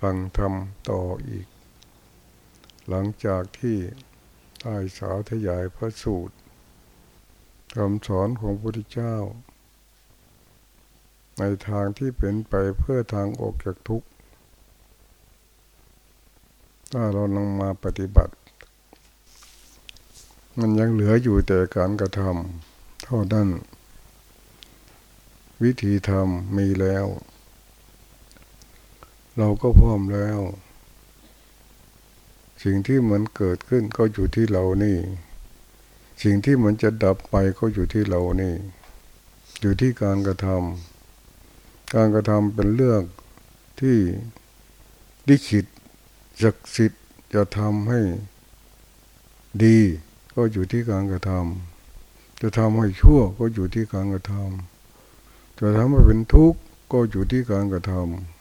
ฟังธรรมต่ออีก หลังจากที่ได้สาธยายพระสูตรคำสอนของพระพุทธเจ้า ในทางที่เป็นไปเพื่อทางออกจากทุกข์ ถ้าเราลงมาปฏิบัติ มันยังเหลืออยู่แต่การกระทำเท่านั้น วิธีทำมีแล้ว เราก็พร้อมแล้ว สิ่งที่มันเกิดขึ้นก็อยู่ที่เรานี่ สิ่งที่มันจะดับไปก็อยู่ที่เรานี่ อยู่ที่การกระทำการกระทำเป็นเรื่องที่ดิขิตศักดิ์สิทธิ์จะทำให้ดีก็อยู่ที่การกระทำจะทำให้ชั่วก็อยู่ที่การกระทำจะทำให้เป็นทุกข์ก็อยู่ที่การกระทำ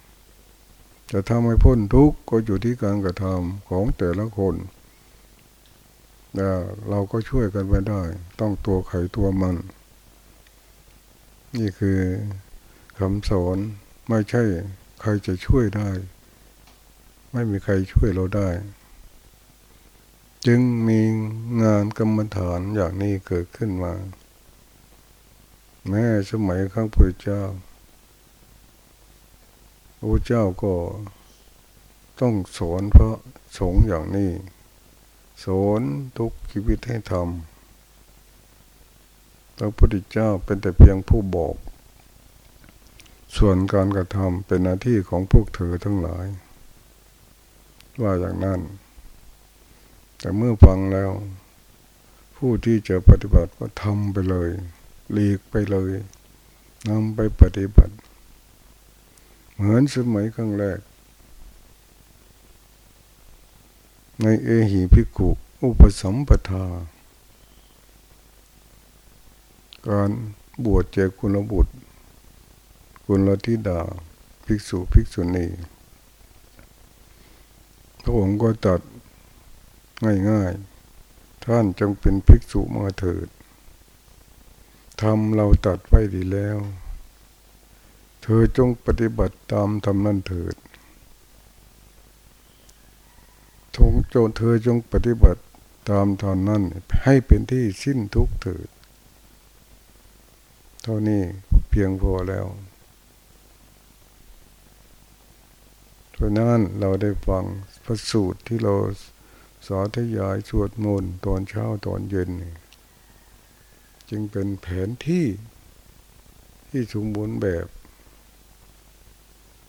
จะทำให้พ้นทุกข์ก็อยู่ที่การกระทำของแต่ละคนเราก็ช่วยกันไปได้ ต้องตัวไขตัวมัน นี่คือคำสอนไม่ใช่ใครจะช่วยได้ ไม่มีใครช่วยเราได้ จึงมีงานกรรมฐานอย่างนี้เกิดขึ้นมา แม้สมัยข้างพระเจ้า พระเจ้าก็ต้องสอนพระสงฆ์อย่างนี้สอนทุกชีวิตให้ทำพระพุทธเจ้าเป็นแต่เพียงผู้บอก ส่วนการกระทำเป็นหน้าที่ของพวกเธอทั้งหลาย ว่าอย่างนั้น แต่เมื่อฟังแล้ว ผู้ที่จะปฏิบัติก็ทำไปเลยหลีกไปเลยนำไปปฏิบัติ เหมือนสมัยครั้งแรก ในเอหิพิกุอุปสัมปทา การบวชเจกุลบุตร กุลธิดา ภิกษุภิกษุณีพระองค์ก็ตัดง่ายๆ ท่านจงเป็นภิกษุมาเถิดทำเราตัดไว้ดีแล้ว เธอจงปฏิบัติตามทำนั้นเถิดทงโจเธอจงปฏิบัติตามทอนนั้นให้เป็นที่สิ้นทุกข์เถิด เท่านี้เพียงพอแล้วเพราะนั้นเราได้ฟังพระสูตรที่เราสาธยายสวดมนต์ตอนเช้าตอนเย็น จึงเป็นแผนที่ที่สมบูรณ์แบบ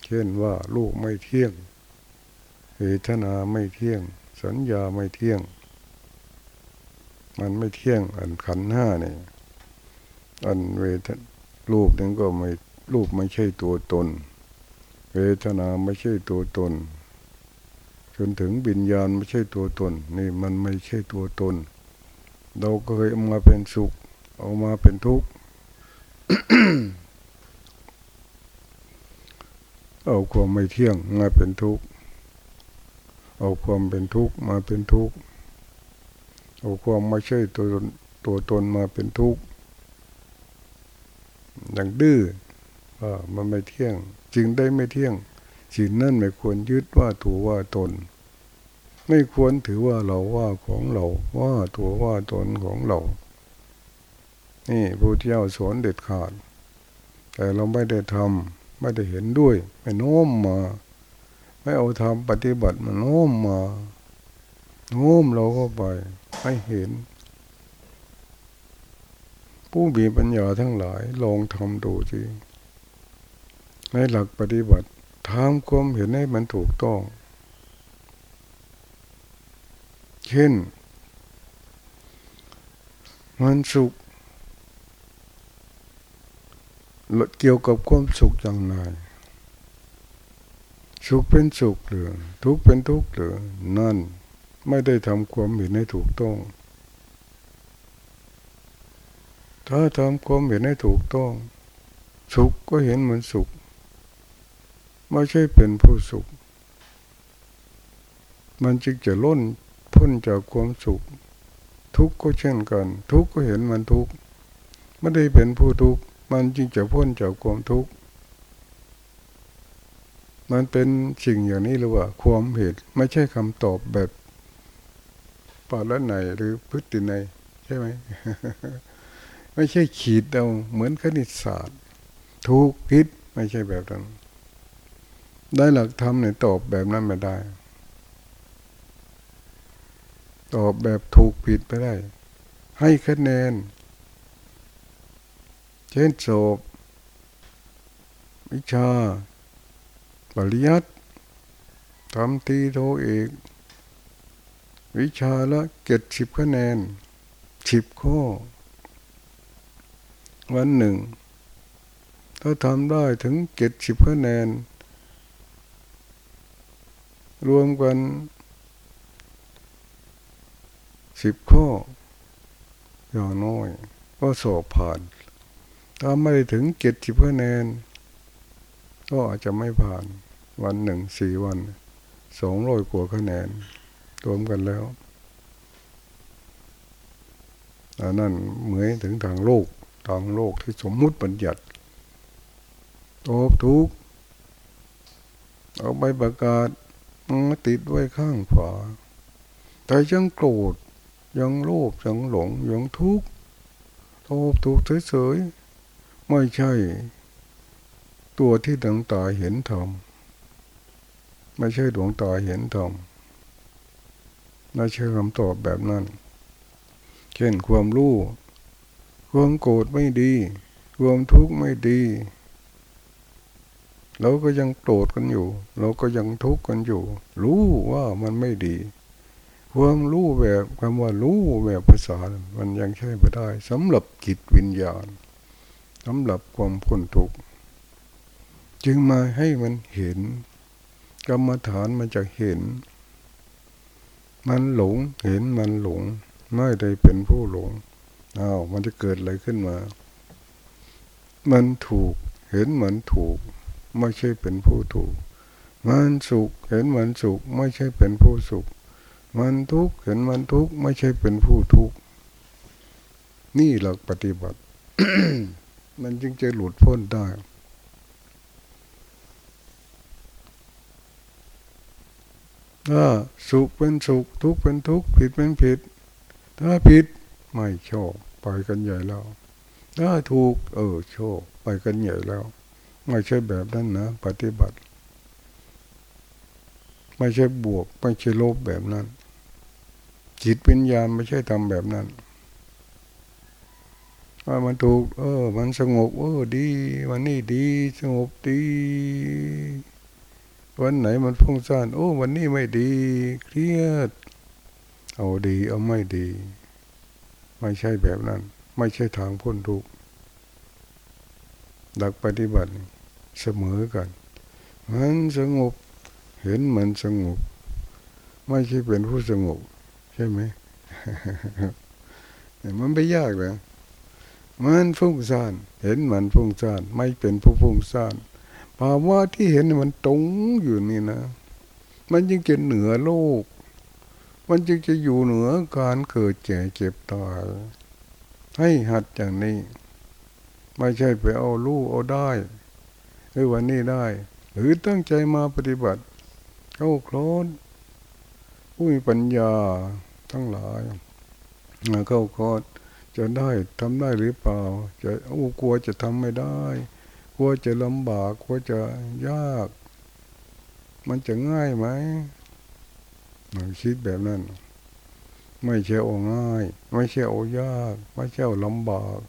เช่นว่าลูกไม่เที่ยงเวทนาไม่เที่ยง สัญญาไม่เที่ยง มันไม่เที่ยงอันขันห้าเนี่ยอันเวทรูปนึงก็ไม่รูปไม่ใช่ตัวตน เวทนาไม่ใช่ตัวตน จนถึงบิญญาณไม่ใช่ตัวตน นี่มันไม่ใช่ตัวตน เราเคยเอามาเป็นสุข เอามาเป็นทุกข์ เอาความไม่เที่ยงมาเป็นทุกข์ เอาความเป็นทุกข์มาเป็นทุกข์ เอาความไม่ใช่ตัวตัวตนมาเป็นทุกข์อย่างดื้อมันไม่เที่ยง จึงได้ไม่เที่ยงสิ่งนั้นไม่ควรยึดว่าตัวว่าตน ไม่ควรถือว่าเราว่าของเราว่าตัวว่าตนของเรา นี่พระเจ้าสอนเด็ดขาด แต่เราไม่ได้ทำ ไม่ได้เห็นด้วยไม่โน้มมา ไม่เอาทำปฏิบัติมันโน้มมาโน้มเราก็ไปให้เห็น ผู้มีปัญญาทั้งหลายลองทำดูสิในหลักปฏิบัติทำความเห็นให้มันถูกต้อง เช่น มันสุข เกี่ยวกับความสุขอย่างไรสุขเป็นสุขหรือทุกข์เป็นทุกข์หรือนั่นไม่ได้ทำความเห็นให้ถูกต้อง ถ้าทำความเห็นให้ถูกต้อง สุขก็เห็นเหมือนสุข ไม่ใช่เป็นผู้สุข มันจึงจะล้นพ้นจากความสุข ทุกข์ก็เช่นกัน ทุกข์ก็เห็นมันทุกข์ไม่ได้เป็นผู้ทุกข์ มันจึงจะพ้นจากความทุกข์ มันเป็นสิ่งอย่างนี้หรือว่าความเหตุไม่ใช่คำตอบแบบปาละไหนหรือพฤติในใช่ไหม ไม่ใช่ขีดเอาเหมือนคณิตศาสตร์ถูกผิดไม่ใช่แบบนั้น ได้หลักธรรมเนี่ยตอบแบบนั้นไม่ได้ ตอบแบบถูกผิดไม่ได้ ให้คะแนน เช่นโสบวิชา ปริยัติทำตีโทเอกวิชาละเจ็ดสิบคะแนนสิบข้อ วันหนึ่ง ถ้าทำได้ถึงเจ็ดสิบคะแนน รวมกันสิบข้ออย่างน้อย ก็สอบผ่าน ถ้าไม่ถึงเจ็ดสิบคะแนน ก็อาจจะไม่ผ่านวันหนึ่งสี่วันสองร้อยกว่าคะแนนรวมกันแล้วอันนั้นเหมือนถึงทางโลกทางโลกที่สมมุติบัญญัติตอบทุกเอาใบประกาศมาติดไว้ข้างฝาแต่ยังโกรธยังโลภยังหลงยังทุกข์ตอบถูกเฉยๆ ไม่ใช่ ตัวที่ดวงตาเห็นธรรมไม่ใช่ดวงตาเห็นธรรมไม่ใช่คำตอบแบบนั้น เช่นความรู้ความโกรธไม่ดี ความทุกข์ไม่ดี เราก็ยังโกรธกันอยู่ เราก็ยังทุกข์กันอยู่ รู้ว่ามันไม่ดีความรู้แบบคำว่ารู้แบบภาษา มันยังใช้ไม่ได้สำหรับจิตวิญญาณ สำหรับความพ้นทุกข์จึงมาให้มันเห็น กรรมฐานมันจะเห็น มันหลงเห็นมันหลง ไม่ได้เป็นผู้หลงอ้าวมันจะเกิดอะไรขึ้นมา มันถูกเห็นเหมือนถูก ไม่ใช่เป็นผู้ถูก มันสุขเห็นเหมือนสุข ไม่ใช่เป็นผู้สุข มันทุกข์เห็นมันทุกข์ไม่ใช่เป็นผู้ทุกข์นี่หลักปฏิบัติ มันจึงจะหลุดพ้นได้ ถ้าสุขเป็นสุขทุกข์เป็นทุกข์ผิดเป็นผิด ถ้าผิดไม่โชคไปกันใหญ่แล้วถ้าถูกเออโชคไปกันใหญ่แล้ว ไม่ใช่แบบนั้นนะ ปฏิบัติ ไม่ใช่บวก ไม่ใช่ลบแบบนั้น จิตวิญญาณไม่ใช่ทำแบบนั้น ว่ามันถูก เออ มันสงบเออดี วันนี้ดีสงบดี วันไหนมันฟุ้งซ่านโอ้วันนี้ไม่ดีเครียด เอาดีเอาไม่ดี ไม่ใช่แบบนั้น ไม่ใช่ทางพ้นทุกข์ดักปฏิบัติเสมอกัน มันสงบ เห็นมันสงบ ไม่ใช่เป็นผู้สงบ ใช่ไหมมันไม่ยากเลย มันฟุ้งซ่านเห็นมันฟุ้งซ่านไม่เป็นผู้ฟุ้งซ่านภาวะที่เห็นมันตรงอยู่นี่นะ มันยิ่งจะเหนือโลก มันจึงจะอยู่เหนือการเกิดแก่เจ็บตายให้หัดอย่างนี้ ไม่ใช่ไปเอาลู่เอาได้หรือวันนี้ได้ หรือตั้งใจมาปฏิบัติ เข้าคลอนผู้มีปัญญาทั้งหลายมาเข้าคลอน จะได้ทำได้หรือเปล่า จะโอ้กลัวจะทำไม่ได้ กลัวจะลำบาก กลัวจะยาก มันจะง่ายไหมคิดแบบนั้น ไม่ใช่โอง่าย ไม่ใช่โอยาก ไม่ใช่ลำบาก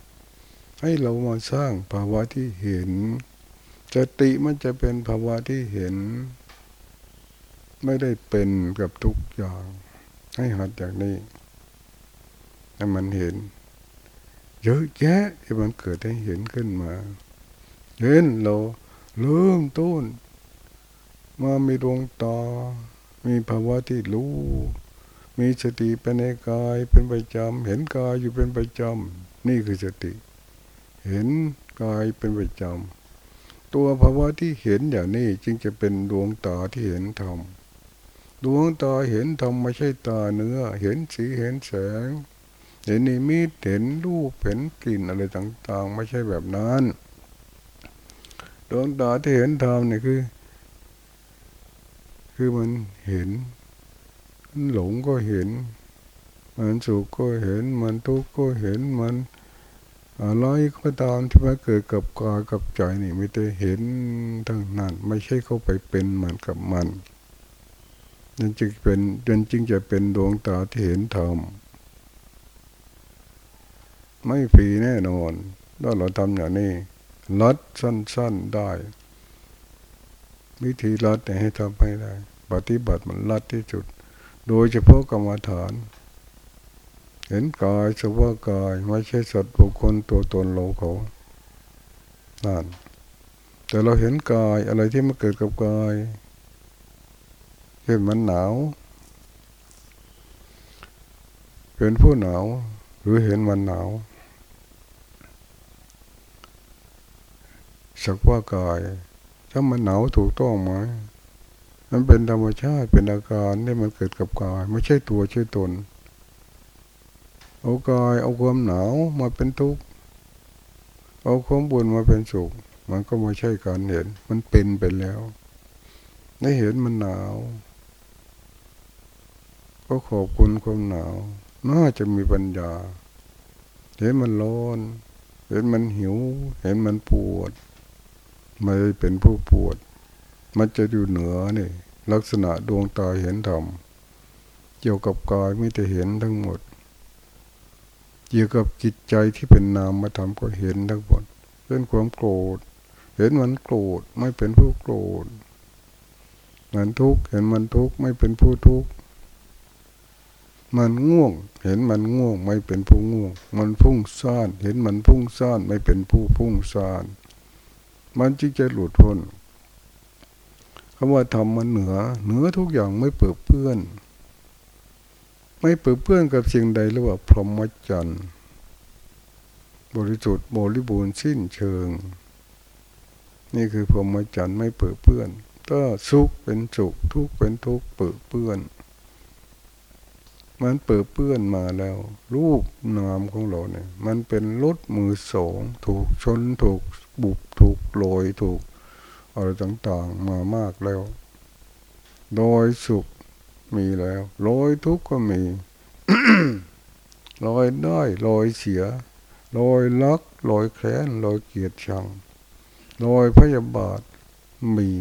ให้เรามาสร้างภาวะที่เห็นสติมันจะเป็นภาวะที่เห็น ไม่ได้เป็นกับทุกอย่าง ให้หัดจากนี้ให้มันเห็น เยอะแยะที่มันเกิดให้เห็นขึ้นมา เห็นเราเริ่มต้น มามีดวงตา มีภาวะที่รู้ มีสติเป็นในกายเป็นประจำ เห็นกายอยู่เป็นประจำ นี่คือสติ เห็นกายเป็นประจำ ตัวภาวะที่เห็นอย่างนี้จึงจะเป็นดวงตาที่เห็นธรรม ดวงตาเห็นธรรมไม่ใช่ตาเนื้อ เห็นสีเห็นแสง เห็นนิมิตเห็นรูปเห็นกลิ่นอะไรต่าง ๆ ไม่ใช่แบบนั้นดวงตาที่เห็นธรรมนี่คือ คือมันเห็น มันหลงก็เห็น มันสุขก็เห็น มันทุกข์ก็เห็นมันอะไรก็ตามที่มาเกิดกับกายกับใจนี่ไม่ได้เห็นทั้งนั้น ไม่ใช่เข้าไปเป็นมันกับมันนั่นจึงเป็นนั่นจึงจะเป็นดวงตาที่เห็นธรรม ไม่ฝีแน่นอนถ้าเราทำอย่างนี้ลัดสั้น ๆได้ วิธีลัดให้ทำให้ได้ ปฏิบัติมันลัดที่สุด โดยเฉพาะกรรมฐาน เห็นกายสภาวะกายไม่ใช่สัตว์บุคคลตัวตนเราเขานั่นแต่เราเห็นกายอะไรที่มันเกิดกับกายเห็นมันหนาว เป็นผู้หนาว หรือเห็นมันหนาว สักว่ากาย ถ้ามันหนาวถูกต้องไหมมันเป็นธรรมชาติเป็นอาการที่มันเกิดกับกาย ไม่ใช่ตัวใช่ตนเอากายเอาความหนาวมาเป็นทุกข์เอาความบุญมาเป็นสุข มันก็ไม่ใช่การเห็น มันเป็นไปแล้วได้เห็นมันหนาว ก็ขอบคุณความหนาว น่าจะมีปัญญา เห็นมันร้อน เห็นมันหิว เห็นมันปวด ไม่เป็นผู้ปวด มันจะอยู่เหนือนี่ลักษณะดวงตาเห็นธรรมเกี่ยวกับกายไม่ได้เห็นทั้งหมด เกี่ยวกับจิตใจที่เป็นนามมาทำก็เห็นทั้งหมดเป็นความโกรธ เห็นมันโกรธไม่เป็นผู้โกรธมันทุกข์เห็นมันทุกข์ไม่เป็นผู้ทุกข์มันง่วง เห็นมันง่วงไม่เป็นผู้ง่วง มันพุ่งซ่าน เห็นมันพุ่งซ่านไม่เป็นผู้พุ่งซ่าน มันจึงจะหลุดพ้นคำว่าทำมันเหนือ เหนือทุกอย่างไม่เปิดเพื่อน ไม่เปิดเพื่อนกับสิ่งใดหรือว่าพรหมจรรย์บริสุทธิ์บริบูรณ์สิ้นเชิง นี่คือพรหมจรรย์ไม่เปิดเพื่อน ก็สุขเป็นสุขทุกข์เป็นทุกข์เปิดเพื่อน มันเปิดเปื้อนมาแล้ว รูปนามของเราเนี่ย มันเป็นรถมือสองถูกชนถูก บุบถูกโรยถูกอะไรต่างๆมามากแล้ว โดยสุขมีแล้วโรยทุกข์ก็มีลอยได้ลอยเสียลอยลักลอยแค้นลอยเกียดชังลอยพยาบาทมี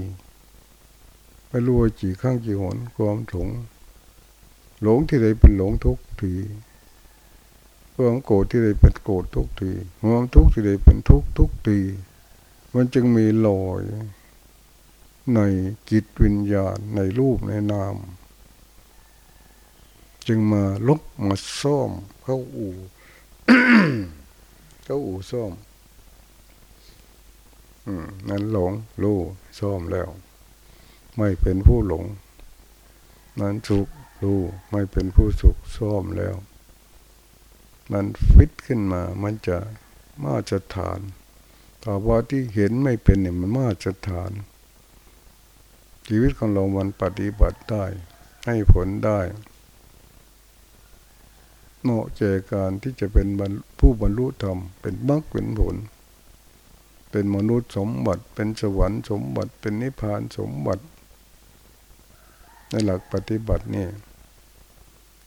ไม่รู้จีข้างกี่หนความถงหลงที่ใดเป็นหลงทุกที ความโกรธที่ใดเป็นโกรธทุกทีความทุกข์ที่ใดเป็นทุกทุกทีมันจึงมีลอยในจิตวิญญาณในรูปในนาม จึงมาลบมาซ่อมเข้าอู่เข้าอู่ซ่อมนั้นหลงรู้ซ่อมแล้ว ไม่เป็นผู้หลง นั้นสุขรู้ไม่เป็นผู้สุขซ่อมแล้ว มันฟิตขึ้นมา มันจะมาจะฐานต่อว่าที่เห็นไม่เป็นเนี่ยมันมาตรฐาน ชีวิตของเรามันปฏิบัติได้ ให้ผลได้เหมาะเจการที่จะเป็นผู้บรรลุธรรม เป็นมรรคเป็นผล เป็นมนุษย์สมบัติ เป็นสวรรค์สมบัติ เป็นนิพพานสมบัติ ในหลักปฏิบัตินี่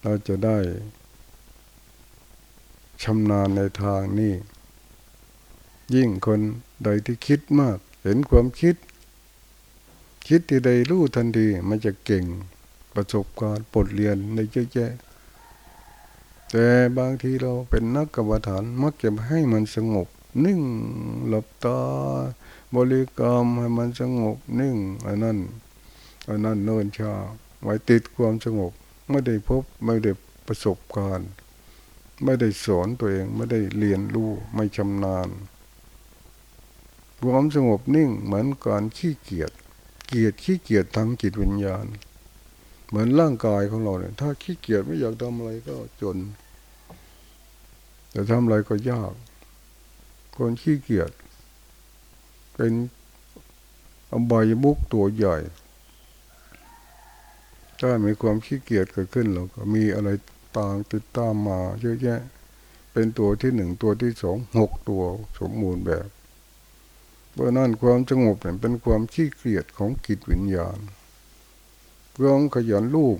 เราจะได้ ชำนาญในทางนี้ ยิ่งคนใดที่คิดมาก เห็นความคิด คิดที่ใดรู้ทันทีมันจะเก่งประสบการณ์บทเรียนในเยอะแยะแต่บางทีเราเป็นนักกรรมฐานมักจะให้มันสงบ นิ่งหลับตา บริกรรมให้มันสงบ นิ่งอันนั้นอันนั้นเนินชาไว้ติดความสงบ ไม่ได้พบไม่ได้ประสบการณ์ ไม่ได้สอนตัวเองไม่ได้เรียนรู้ไม่ชำนาญความสงบนิ่งเหมือนการขี้เกียจเกียจขี้เกียจทางจิตวิญญาณ เหมือนร่างกายของเราเนี่ย ถ้าขี้เกียจไม่อยากทำอะไรก็จน แต่ทำอะไรก็ยาก คนขี้เกียจเป็นอบายมุกตัวใหญ่ ถ้ามีความขี้เกียจเกิดขึ้นเราก็มีอะไร ต่างติดตามมาเยอะแยะ เป็นตัวที่หนึ่งตัวที่สองหกตัวสมบูรณ์แบบเพราะนั่นความสงบเป็นความขี้เกียจของกิจวิญญาณความขยันลูก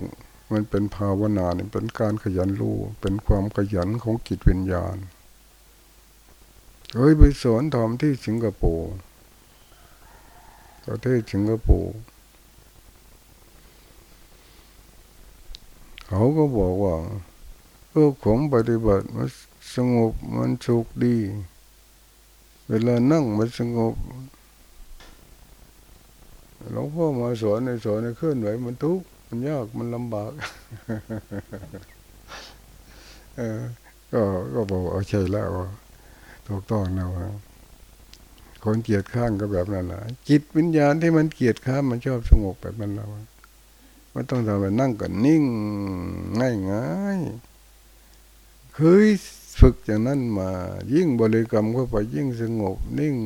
มันเป็นภาวนาเนี่ยเป็นการขยันลูกเป็นความขยันของจิตวิญญาณเฮ้ยไปสอนทำที่สิงคโปร์ประเทศสิงคโปร์ เขาก็บอกว่าเออผมปฏิบัติมันสงบมันสุขดี เวลานั่งมันสงบหลวงพ่อมาสอนในสอนในเคลื่อนไหวมันทุกข์มันยากมันลำบากเออก็ก็บอกเอาใช่แล้วถูกต้องนะว่าคนเกียดข้างก็แบบนั้นแหละจิตวิญญาณที่มันเกียดข้ามมันชอบสงบแบบนั้นแล้ว ไม่ต้องทำอะไรนั่งกันนิ่งง่ายง่ายเคยฝึกอย่างนั้นมา ยิ่งบริกรรมเข้าไปยิ่งสงบนิ่ง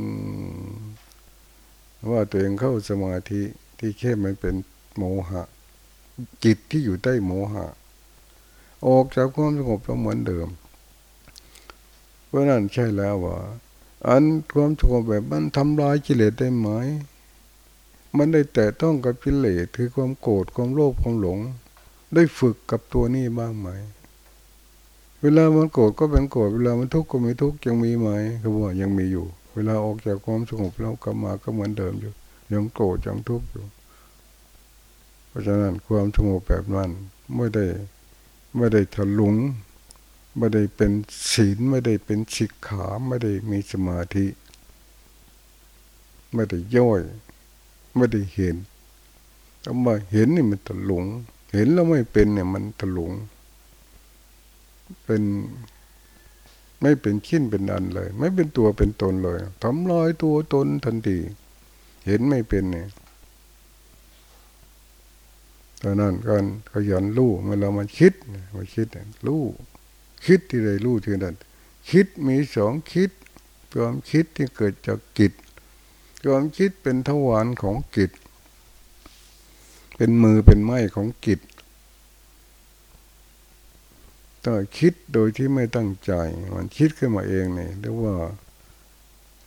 ว่าตัวเองเข้าสมาธิที่แค่มันเป็นโมหะ จิตที่อยู่ใต้โมหะ ออกจากความสงบก็เหมือนเดิม เพราะนั้นใช่แล้วว่าอันความสงบแบบมันทำลายกิเลสได้ไหม มันได้แต่ต้องกับกิเลสคือความโกรธความโลภความหลง ได้ฝึกกับตัวนี้บ้างไหม เวลามันโกรธก็เป็นโกรธเวลามันทุกข์ก็มีทุกข์ยังมีไหมคือว่ายังมีอยู่ เวลาออกจากความสงบแล้วกลับมาก็เหมือนเดิมอยู่ ยังโกรธยังทุกข์อยู่ เพราะฉะนั้นความสงบแบบนั้นไม่ได้ไม่ได้ถลุงไม่ได้เป็นศีลไม่ได้เป็นศิกขาไม่ได้มีสมาธิ ไม่ได้ย่อย ไม่ได้เห็นถ้ามาเห็นนี่มันถลุงเห็นแล้วไม่เป็นเนี่ยมันถลุงเป็นไม่เป็นขิ้นเป็นอันเลย ไม่เป็นตัวเป็นตนเลยทำลายตัวตนทันทีเห็นไม่เป็นเนี่ยตอนนั้นการขยันรู้เมื่อเรามาคิดมาคิดรู้คิดที่ใดรู้ที่นั้นคิดมีสองคิดความคิดที่เกิดจากกิจ ความคิดเป็นทวารของกิจ เป็นมือเป็นไม้ของกิจถ้าคิดโดยที่ไม่ตั้งใจ มันคิดขึ้นมาเองเนี่ยเรียกว่า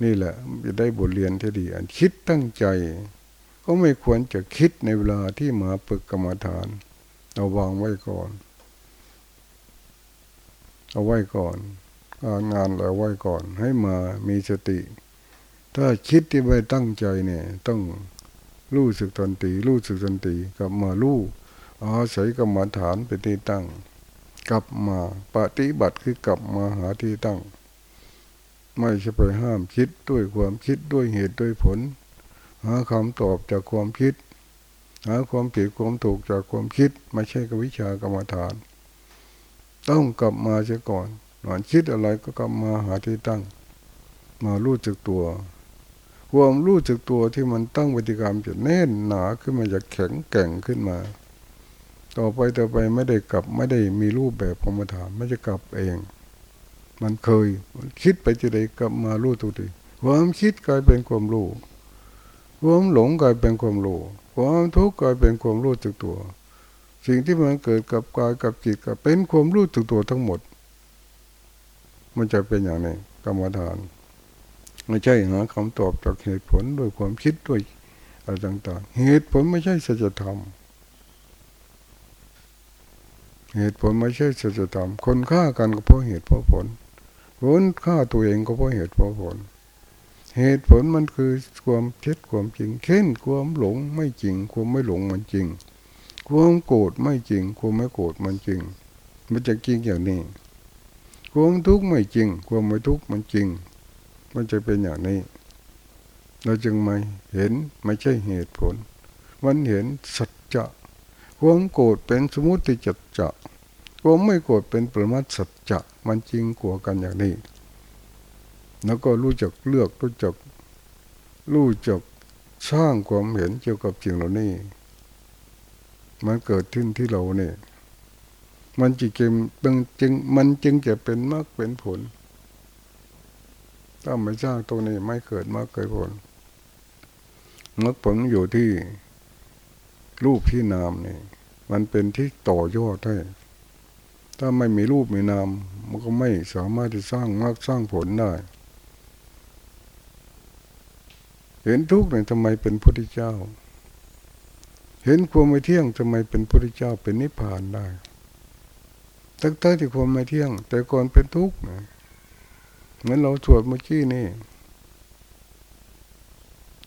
นี่แหละจะได้บทเรียนที่ดี อันคิดตั้งใจ ก็ไม่ควรจะคิดในเวลาที่มาปึกกรรมฐาน เอาวางไว้ก่อน เอาไว้ก่อนงานเอาไว้ก่อนให้มามีสติ ถ้าคิดที่ไม่ตั้งใจเนี่ย ต้องรู้สึกตนตีรู้สึกตนตีกลับมารู้อาศัยกรรมฐานเป็นที่ตั้ง กลับมาปฏิบัติคือกลับมาหาที่ตั้ง ไม่ใช่ไปห้ามคิดด้วยความคิดด้วยเหตุด้วยผล หาคำตอบจากความคิด หาความผิดความถูกจากความคิด ไม่ใช่กับวิชากรรมฐาน ต้องกลับมาเสียก่อนหนอนคิดอะไรก็กลับมาหาที่ตั้ง มารู้จักตัว ความรู้จักตัวที่มันตั้งปฏิกรรมจะแน่นหนาขึ้นมาจะแข็งแกร่งขึ้นมา ต่อไปต่อไปไม่ได้กลับไม่ได้มีรูปแบบกรรมฐานไม่จะกลับเอง มันเคยคิดไปจะได้กลับมารู้ตัวดีความคิดกลายเป็นความรู้ความหลงกลายเป็นความรู้ความทุกข์กลายเป็นความรู้จักตัว สิ่งที่มันเกิดกับกายกับจิตก็เป็นความรู้จักตัวทั้งหมด มันจะเป็นอย่างนี้กรรมฐาน ไม่ใช่หาคำตอบจากเหตุผลด้วยความคิดด้วยอะไรต่าง ๆ เหตุผลไม่ใช่สัจธรรม เหตุผลไม่ใช่สัจธรรม คนฆ่ากันก็เพราะเหตุเพราะผลผลฆ่าตัวเองก็เพราะเหตุเพราะผล เหตุผลมันคือความเท็จความจริง เช่นความหลงไม่จริง ความไม่หลงมันจริง ความโกรธไม่จริง ความไม่โกรธมันจริง มันจะจริงอย่างนี้ความทุกข์ไม่จริง ความไม่ทุกข์มันจริง มันจะเป็นอย่างนี้ เราจึงไม่เห็นไม่ใช่เหตุผล มันเห็นสัจจะความโกรธเป็นสมุติจัจจะความไม่โกรธเป็นปรมัตสัจจะมันจริงกว่ากันอย่างนี้ แล้วก็รู้จักเลือกรู้จักรู้จักสร้างความเห็นเกี่ยวกับสิ่งเหล่านี้ มันเกิดขึ้นที่เราเนี่ย มันจริงจริงมันจึงจะเป็นมากเป็นผล ถ้าไม่สร้างตรงนี้ไม่เกิดมากเกิดผลมรรคผลอยู่ที่รูปที่นามนี่มันเป็นที่ต่อยอดให้ถ้าไม่มีรูปมีนามมันก็ไม่สามารถที่สร้างมากสร้างผลได้ เห็นทุกข์เนี่ยทำไมเป็นพระพุทธเจ้า เห็นความไม่เที่ยงทำไมเป็นพระเจ้าเป็นนิพพานได้ตั้งแต่ที่ความไม่เที่ยง แต่ก่อนเป็นทุกข์นะ เหมือนเราสวดเมื่อกี้นี่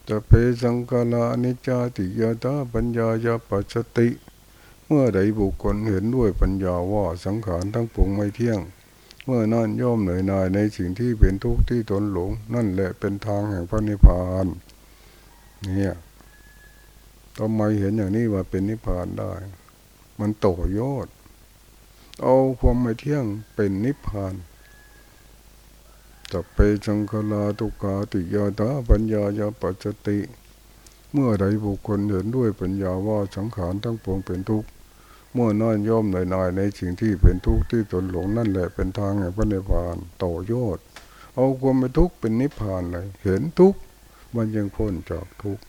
จะเปสังกาลานิจาติยาตาปัญญายาปัสติ เมื่อใดบุคคลเห็นด้วยปัญญาว่าสังขารทั้งปวงไม่เที่ยง เมื่อนั่นย่อมเหนื่อยหน่ายในสิ่งที่เป็นทุกข์ที่ตนหลง นั่นแหละเป็นทางแห่งพระนิพพานเนี่ยทำไมเห็นอย่างนี้ว่าเป็นนิพพานได้ มันโตโยดเอาความไม่เที่ยงเป็นนิพพาน จะไปจังคลาตุกาติยาตาปัญญายาปัจจติ เมื่อใดบุคคลเห็นด้วยปัญญาว่าสังขารทั้งปวงเป็นทุกข์เมื่อนั่นย่อมหน่อยในสิ่งที่เป็นทุกข์ที่ตนหลงนั่นแหละเป็นทางแห่งพระนิพพานต่อยอดเอาความไม่ทุกข์เป็นนิพพานเลย เห็นทุกข์มันยังพ้นจากทุกข์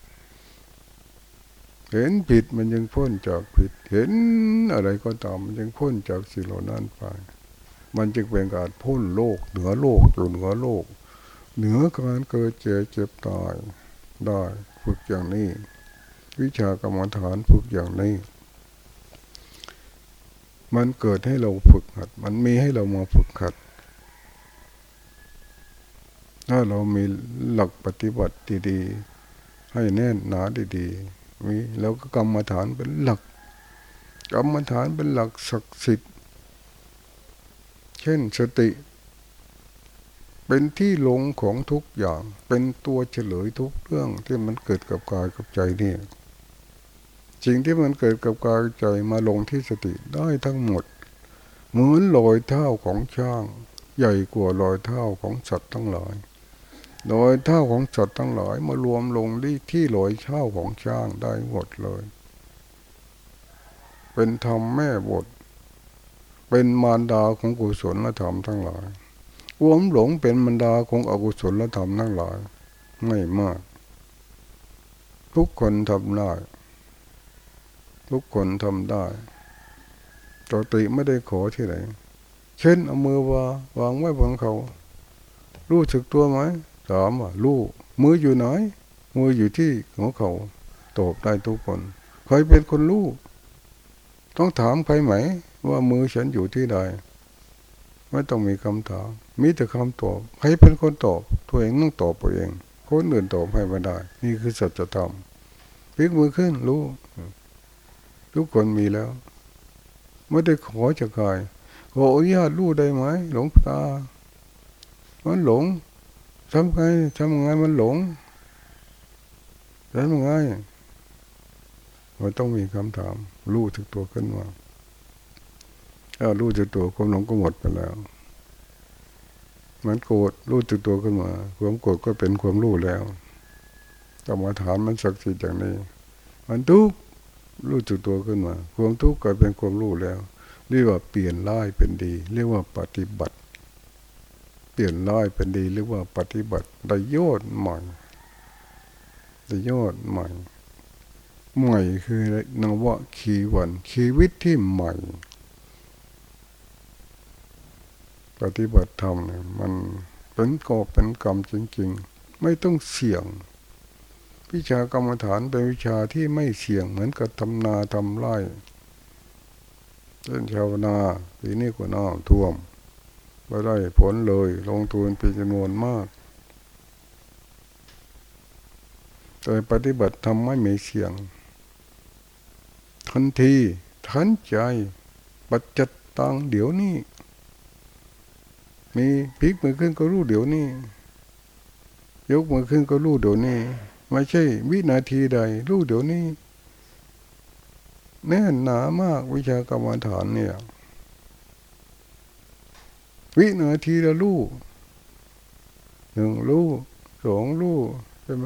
เห็นผิดมันยังพ้นจากผิด เห็นอะไรก็ตามมันยังพ้นจากสิ่งเหล่านั้นไป มันจึงเป็นการพ้นโลก เหนือโลกอยู่เหนือโลก เหนือการเกิดเจ็บเจ็บตายได้ฝึกอย่างนี้ วิชากรรมฐานฝึกอย่างนี้ มันเกิดให้เราฝึกหัด มันมีให้เรามาฝึกหัด ถ้าเรามีหลักปฏิบัติดีๆ ให้แน่นหนาดีๆมีแล้วก็กรรมฐานเป็นหลัก กรรมฐานเป็นหลักศักดิ์สิทธิ์ เช่นสติ เป็นที่หลงของทุกอย่าง เป็นตัวเฉลยทุกเรื่องที่มันเกิดกับกายกับใจนี่สิ่งที่มันเกิดกับกายใจมาลงที่สติได้ทั้งหมด เหมือนรอยเท้าของช้าง ใหญ่กว่ารอยเท้าของสัตว์ทั้งหลายโดยเท่าของสัตว์ทั้งหลายมารวมลงที่ที่ลอยเช่าของช้างได้หมดเลย เป็นธรรมแม่บท เป็นมารดาของกุศลและธรรมทั้งหลายรวมหลงเป็นมารดาของอกุศลและธรรมทั้งหลาย ไม่มาก ทุกคนทำได้ ทุกคนทำได้ตติไม่ได้ขอที่ไหน เช่นเอามือวาวางไว้บนเขา รู้สึกตัวไหมถามว่าลูกมืออยู่ไหนมืออยู่ที่หัวเขาตอบได้ทุกคน ใครเป็นคนลูกต้องถามใครไหม ว่ามือฉันอยู่ที่ใดไม่ต้องมีคำถาม มีแต่คำตอบ ใครเป็นคนตอบ ตัวเองต้องตอบตัวเอง คนอื่นตอบให้ไม่ได้ นี่คือสัจธรรมพลิกมือขึ้นรู้ทุกคนมีแล้ว ไม่ได้ขอจากใครขออนุญาตรู้ได้ไหม หลงตา มันหลงทำไงทำไงมันหลงทำไงมันต้องมีคำถาม รู้ถึกตัวขึ้นมา ถ้ารู้ถึกตัวความหลงก็หมดไปแล้ว มันโกรธรู้ถึกตัวขึ้นมาความโกรธก็เป็นความรู้แล้วกรรมฐานมันศักดิ์สิทธิ์อย่างนี้ มันทุกข์รู้จึกตัวขึ้นมา ความทุกข์ก็เป็นความรู้แล้ว เรียกว่าเปลี่ยนร้ายเป็นดี เรียกว่าปฏิบัติ เปลี่ยนร้ายเป็นดีหรือว่าปฏิบัติได้ยอดใหม่ได้ยอดใหม่ ใหม่คือนวะขีวันชีวิตที่ใหม่ ปฏิบัติธรรมเนี่ยมันเป็นกอบเป็นกรรมจริง ๆ ไม่ต้องเสี่ยง วิชากรรมฐานเป็นวิชาที่ไม่เสี่ยงเหมือนกับทำนาทำไร่เช่นชาวนาปีนี้ก็น้ำท่วมไม่ได้ผลเลยลงทุนเป็นจำนวนมาก แต่ปฏิบัติทำไม่มีเสี่ยง ทันทีทันใจปัจจตังเดี๋ยวนี้ มีพลิกมือขึ้นก็รู้เดี๋ยวนี้ยกมือขึ้นก็รู้เดี๋ยวนี้ไม่ใช่วินาทีใดรู้เดี๋ยวนี้ แน่นหนามากวิชากรรมฐานเนี่ย วินาทีละลูกหนึ่งลูกสองลูกใช่ไหม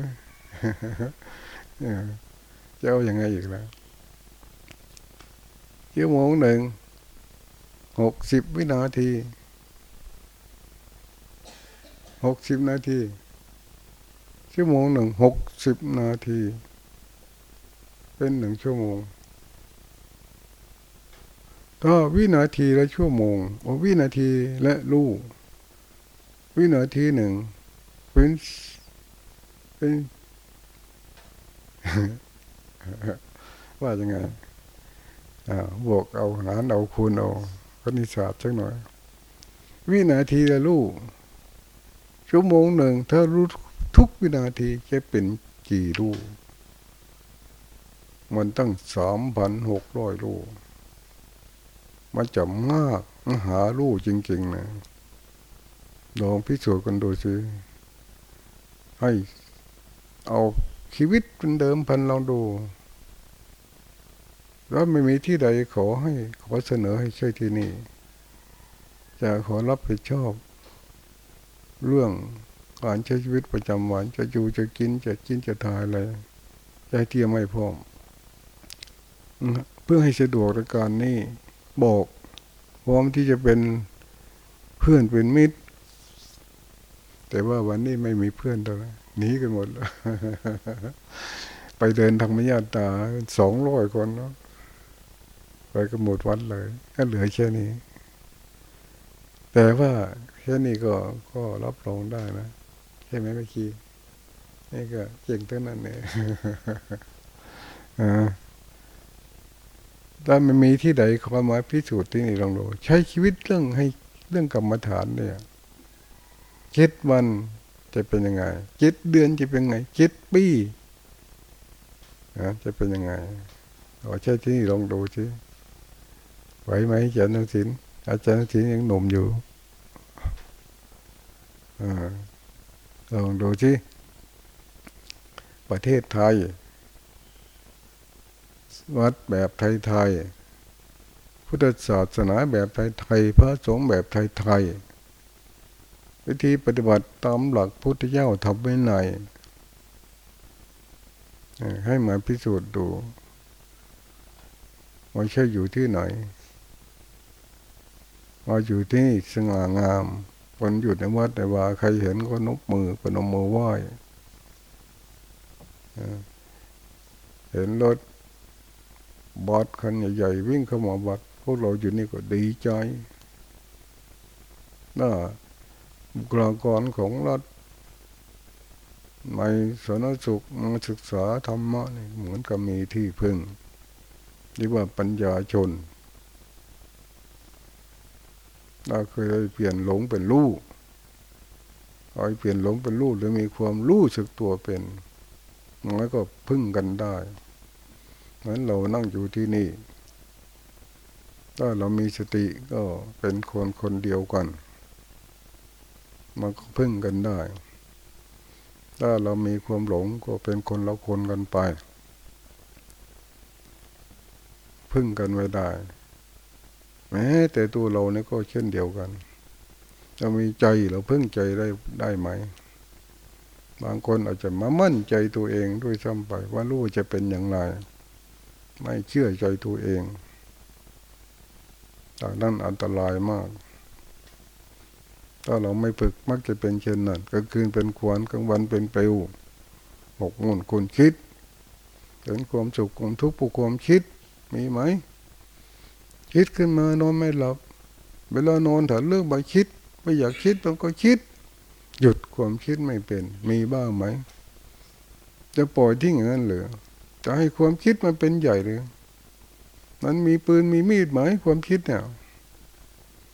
จะเอาอยัางไงอีกแล้วชั่วโมงหนึ่งหกสิบวินาที หกสิบนาทีชั่วโมงหนึ่งหกสิบนาที เป็นหนึ่งชั่วโมง ถ้าวินาทีละชั่วโมงโอวินาทีและลูกวินาทีหนึ่งเป็นเป็นว่ายังไงบวกเอาหารเอาคูณเอาคณิตศาสตร์สักหน่อย วินาทีละลูก ชั่วโมงหนึ่ง ถ้ารู้ทุกวินาทีจะเป็นกี่ลูมันตั้งสามพันหกร้อยลูมันจะมากมหาลูจริงๆนะลองพิสูจน์กันดูสิให้เอาชีวิตเป็นเดิมพันลองดู แล้วไม่มีที่ใดขอให้ขอเสนอให้ใช่ที่นี่ จะขอรับผิดชอบ เรื่องการใช้ชีวิตประจำวันจะอยู่จะกินจะกินจะทายอะไรใจเตรียมไม่พร้อมเพื่อให้สะดวกในการนี้บอกพร้อมที่จะเป็นเพื่อนเป็นมิตร แต่ว่าวันนี้ไม่มีเพื่อนเลยหนีกันหมดแล้วไปเดินทางมญาตาสองร้อยคนเนาะไปกันหมดวัดเลยก็เหลือแค่นี้ แต่ว่าแค่นี้ก็ก็รับรองได้นะใช่ไหมเมื่อกี้นี่ก็เก่งเท่านั้นเนี่ยอ่าถ้ามันมีที่ใดเขามาพิสูจน์ที่นี่ลองดูใช้ชีวิตเรื่องให้เรื่องกรรมฐานเนี่ยเจ็ดวันจะเป็นยังไงเจ็ดเดือนจะเป็นยังไงเจ็ดปีนะจะเป็นยังไงเอาใช้ที่นี่ลองดูสิไหวไหมอาจารย์นศิล อาจารย์นศิลยังหนุ่มอยู่อลองดูสิประเทศไทย วัดแบบไทยๆพุทธศาสนาแบบไทยๆพระสงฆ์แบบไทยๆวิธีปฏิบัติตามหลักพุทธเจ้าทำไว้ไหนให้มาพิสูจน์ดูว่าใช่อยู่ที่ไหน ว่าอยู่ที่สง่างาม คนอยู่ในวัดแต่ว่าใครเห็นก็นกมือปนมมือไหว้เห็นรถบัดคันใหญ่ๆวิ่งเข้ามาบัดพวกเราอยู่นี่ก็ดีใจน่าบุคลากรของรัฐไม่สนสุขมาศึกษาธรรมะนี่เหมือนกับมีที่พึ่งเรียกว่าปัญญาชน เราเคยเปลี่ยนหลงเป็นรู้เอาเปลี่ยนหลงเป็นรู้หรือมีความรู้สึกตัวเป็นมันก็พึ่งกันได้เหมือนเรานั่งอยู่ที่นี่ ถ้าเรามีสติก็เป็นคนคนเดียวกันมันก็พึ่งกันได้ ถ้าเรามีความหลงก็เป็นคนละคนกันไป พึ่งกันไว้ได้ แม้แต่ตัวเราเนี่ยก็เช่นเดียวกันจะมีใจเราพึ่งใจได้ได้ไหม บางคนอาจจะมามั่นใจตัวเองด้วยซ้ำไปว่ารู้จะเป็นอย่างไร ไม่เชื่อใจตัวเองจากนั้นอันตรายมากถ้าเราไม่ฝึกมักจะเป็นเช่นนั้นกลางคืนเป็นขวานกลางวันเป็นเปลวหกมุ่นคนคิดเห็นความสุขความทุกข์ผู้ความคิดมีไหม คิดขึ้นมานอนไม่หลับ เวลานอนถ้าเรื่องไปคิด ไม่อยากคิดมันก็คิด หยุดความคิดไม่เป็น มีบ้างไหม จะปล่อยทิ้งอย่างนั้นหรือจะให้ความคิดมันเป็นใหญ่เลยมันมีปืนมีมีดไหมความคิดเนี่ย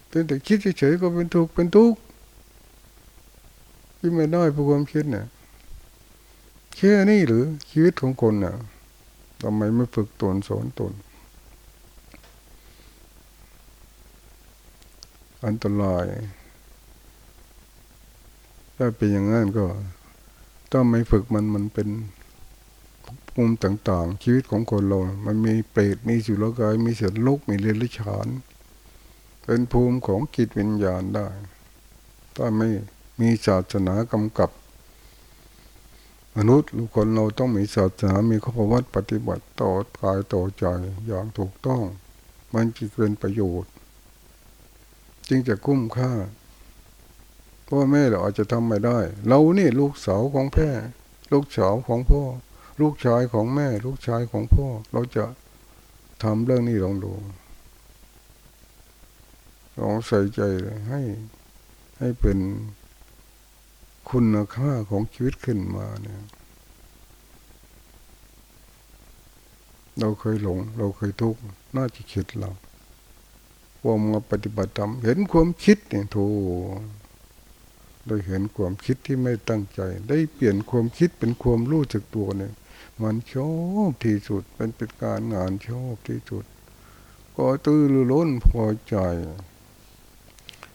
เป็นแต่คิดเฉยๆก็เป็นทุกข์เป็นทุกข์ที่ไม่ได้เพราะความคิดเนี่ยแค่นี้หรือชีวิตของคนเนี่ยทำไมไม่ฝึกตนสอนตน อันตรายถ้าเป็นอย่างนั้นก็ถ้าไม่ฝึกมันมันเป็นภูมิต่างๆ ชีวิตของคนเรา มันมีเปรตมีสุรกาย มีเสือลุกมีเรลิฉานเป็นภูมิของจิตวิญญาณได้ ถ้าไม่มีศาสนากำกับ มนุษย์หรือคนเราต้องมีศาสนา มีข้อวัดปฏิบัติต่อกายต่อใจอย่างถูกต้อง มันจะเป็นประโยชน์ จึงจะคุ้มค่าพ่อแม่เราอาจจะทำไม่ได้ เรานี่ลูกสาวของแพ่ลูกสาวของพ่อ ลูกชายของแม่ ลูกชายของพ่อ เราจะทำเรื่องนี้ลองดูลองใส่ใจให้ ให้เป็นคุณค่าของชีวิตขึ้นมาเนี่ยเราเคยหลง เราเคยทุกข์น่าจะคิดเรา ว่ามาปฏิบัติธรรมเห็นความคิดเนี่ยโทได้เห็นความคิดที่ไม่ตั้งใจ ได้เปลี่ยนความคิดเป็นความรู้จักตัวเนี่ย มันชอบที่สุดเป็นเป็นการงานชอบที่สุด ก็ตื้อรือล้นพอใจ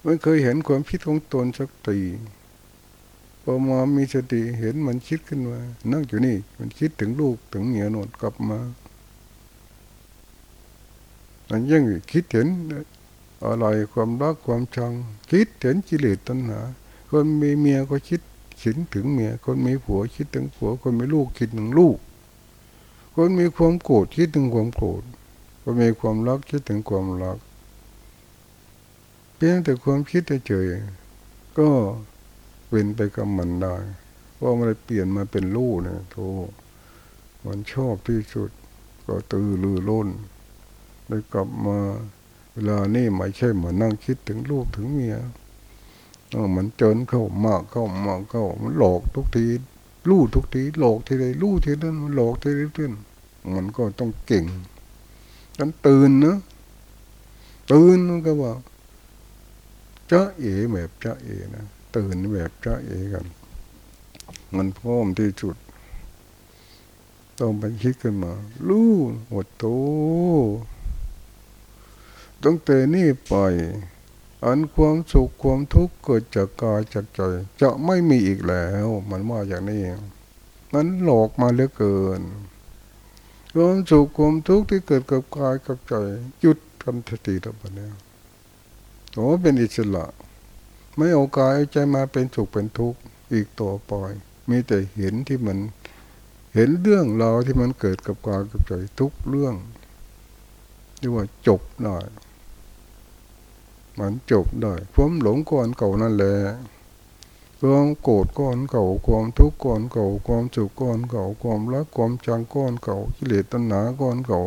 ไม่เคยเห็นความคิดของตนสักทีพอมามีสติเห็นมันคิดขึ้นมานั่งอยู่นี่ มันคิดถึงลูกถึงเมียนนกลับมาอันยังคิดเห็น อะไรความรักความชัง คิดเห็นกิเลสตัณหา คนมีเมียก็คิดคิดถึงเมีย คนมีผัวคิดถึงผัว คนมีลูกคิดถึงลูก คนมีความโกรธคิดถึงความโกรธคนมีความรักคิดถึงความรัก เพียงแต่ความคิดเฉยก็เป็นไปกับมันได้ว่ามันเปลี่ยนมาเป็นลูกเนี่ยโธมันชอบที่สุด ก็ตื่นลือล้นเลยกลับมา เวลานี่ไม่ใช่เหมือนนั่งคิดถึงลูกถึงเมียมันเจนเข้ามากเข้ามากเข้ามันหลอกทุกทีลู่ทุกทีหลอกทีไรลู่ทีนั้นมันหลอกทีไรขึ้นมันก็ต้องเก่งกันตื่นนะตื่นก็ว่าจะเอ๋แบบจะเอ๋นะตื่นแบบจะเอ๋กัน มันพร้อมที่สุดต้องไปคิดขึ้นมา ลู่หดโต ตั้งแต่นี้ไปอันความสุขความทุกข์เกิดจากกายจากใจ จะไม่มีอีกแล้ว มันว่าอย่างนี้มันหลอกมาเหลือเกินความสุขความทุกข์ที่เกิดกับกายกับใจหยุดกันทันทีทั้งหมดแล้วโอ้เป็นอิสระ ไม่เอากายเอาใจมาเป็นสุขเป็นทุกข์อีกต่อไปมีแต่เห็นที่มัน เห็นเรื่องราวที่มันเกิดกับกายกับใจทุกเรื่องเรียกว่าจบได้ มันจบได้ความหลงก่อนเก่านั่นแหละความโกรธก่อนเก่าความทุกข์ก่อนเก่าความสุขก่อนเก่าความรักความจังก่อนเก่ากิเลสตัณหาก่อนเก่า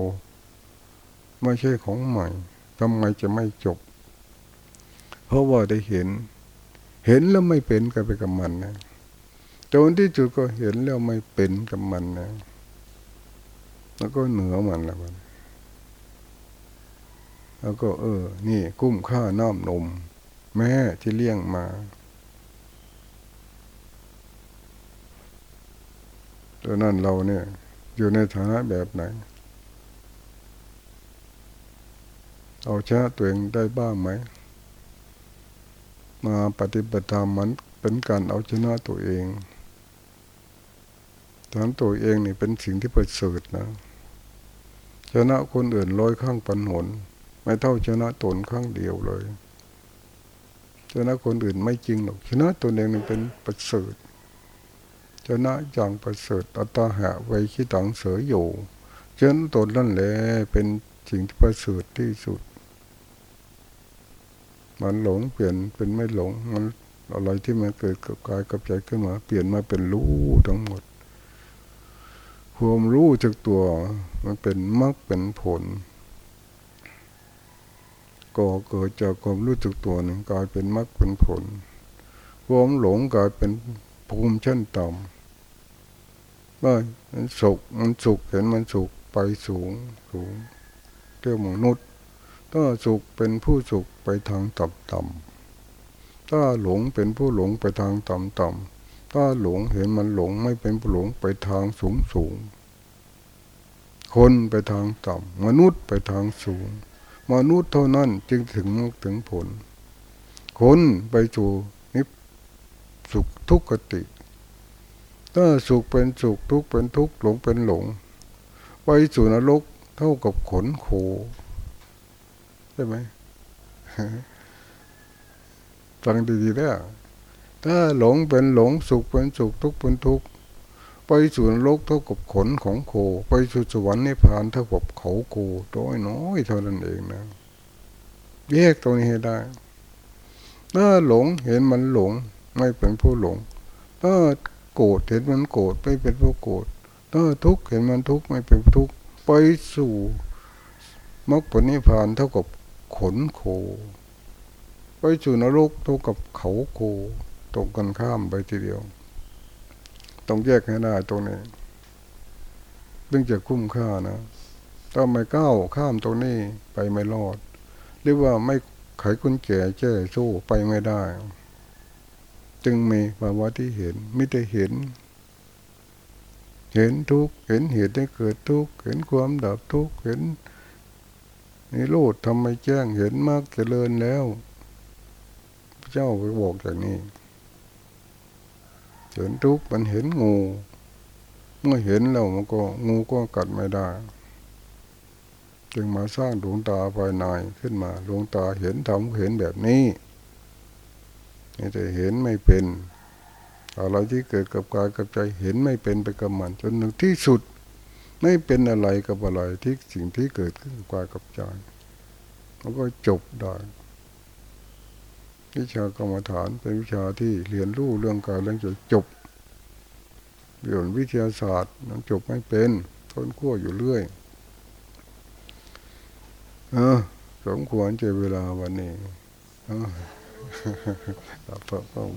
ไม่ใช่ของใหม่ทำไมจะไม่จบ เพราะว่าได้เห็น เห็นแล้วไม่เป็นกันไปกับมันนะจนที่จุดก็เห็นแล้วไม่เป็นกับมันนะ แล้วก็เหนือมันแล้วมัน แล้วก็ เออ นี่กุ้มค่าน้ำนม แม่ที่เลี้ยงมาตัวนั้นเราเนี่ย อยู่ในฐานะแบบไหน เอาชนะตัวเองได้บ้างไหม มาปฏิบัติธรรมมันเป็นการเอาชนะตัวเองทำตัวเองนี่เป็นสิ่งที่ประเสริฐนะชนะคนอื่นร้อยข้างปันหน ไม่เท่าชนะตนข้างเดียวเลยชนะคนอื่นไม่จริงหรอกชนะตนเองนี่เป็นประเสริฐชนะอย่างประเสริฐอัตหะไว้ขี้ตังเสืออยู่ชนะตนนั่นแหละเป็นสิ่งที่ประเสริฐที่สุด มันหลงเปลี่ยนเป็นไม่หลงมันอะไรที่มันเกิดกับกายกับใจขึ้นมา เปลี่ยนมาเป็นรู้ทั้งหมด ความรู้จากตัวมันเป็นมรรคเป็นผล ก่อเกิดจากความรู้จักตัวหนึ่งกลายเป็นมรรคเป็นผลความหลงกลายเป็นภูมิชั้นต่ำว่ามันสุขมันสุขเห็นมันสุขไปสูงสูงเรียกมนุษย์ถ้าสุขเป็นผู้สุขไปทางต่ำต่ำถ้าหลงเป็นผู้หลงไปทางต่ำต่ำถ้าหลงเห็นมันหลงไม่เป็นผู้หลงไปทางสูงสูงคนไปทางต่ำมนุษย์ไปทางสูง มนุษย์เท่านั้นจึงถึงถึงผล คนไปสู่นิสุขทุกขติ ถ้าสุขเป็นสุขทุกข์เป็นทุกข์หลงเป็นหลง ไปสู่นรกเท่ากับขนโคใช่ไหมฟังดีๆแล้วถ้าหลงเป็นหลงสุขเป็นสุขทุกข์เป็นทุกข์ ไปสู่นรกเท่ากับขนของโค ไปสู่สวรรค์นิพพานเท่ากับเขาโคตัวน้อยเท่านั้นเองนะแยกตรงนี้ให้ได้ถ้าหลงเห็นมันหลง ไม่เป็นผู้หลงถ้าโกรธเห็นมันโกรธไม่เป็นผู้โกรธถ้าทุกข์เห็นมันทุกข์ไม่เป็นทุกข์ไปสู่มรรคผลนิพพานเท่ากับขนโค ไปสู่นรกเท่ากับเขาโคตรงกันข้ามไปทีเดียว ต้องแยกให้ได้ตรงนี้เรื่องจะคุ้มค่านะถ้าไม่ก้าวข้ามตรงนี้ไปไม่รอด หรือว่าไม่ไขกุญแจแจ้สู้ไปไม่ได้ จึงมีภาวะที่เห็นไม่ได้เห็น เห็นทุกเห็นเหตุได้เกิดทุกเห็นความดับทุกเห็นนิโรธทำไมแจ้งเห็นมากเจริญแล้ว พระเจ้าไปบอกอย่างนี้ เห็นทุกข์มันเห็นงู เมื่อเห็นแล้วมันก็งูก็กัดไม่ได้ จึงมาสร้างดวงตาภายในขึ้นมาดวงตาเห็นธรรมเห็นแบบนี้นี่แต่เห็นไม่เป็นอะไรที่เกิดกับกายกับใจเห็นไม่เป็นไปกับมันจนถึงที่สุด ไม่เป็นอะไรกับอะไรที่สิ่งที่เกิดขึ้นกับกายกับใจมันก็จบได้ วิชากรรมฐานเป็นวิชาที่เรียนรู้เรื่องกายเรื่องใจจบเรียนวิทยาศาสตร์นั้นจบไม่เป็นค้นขั้วอยู่เรื่อย เออสมควรเจเวลาวันนี้ เออตับเพิ่ม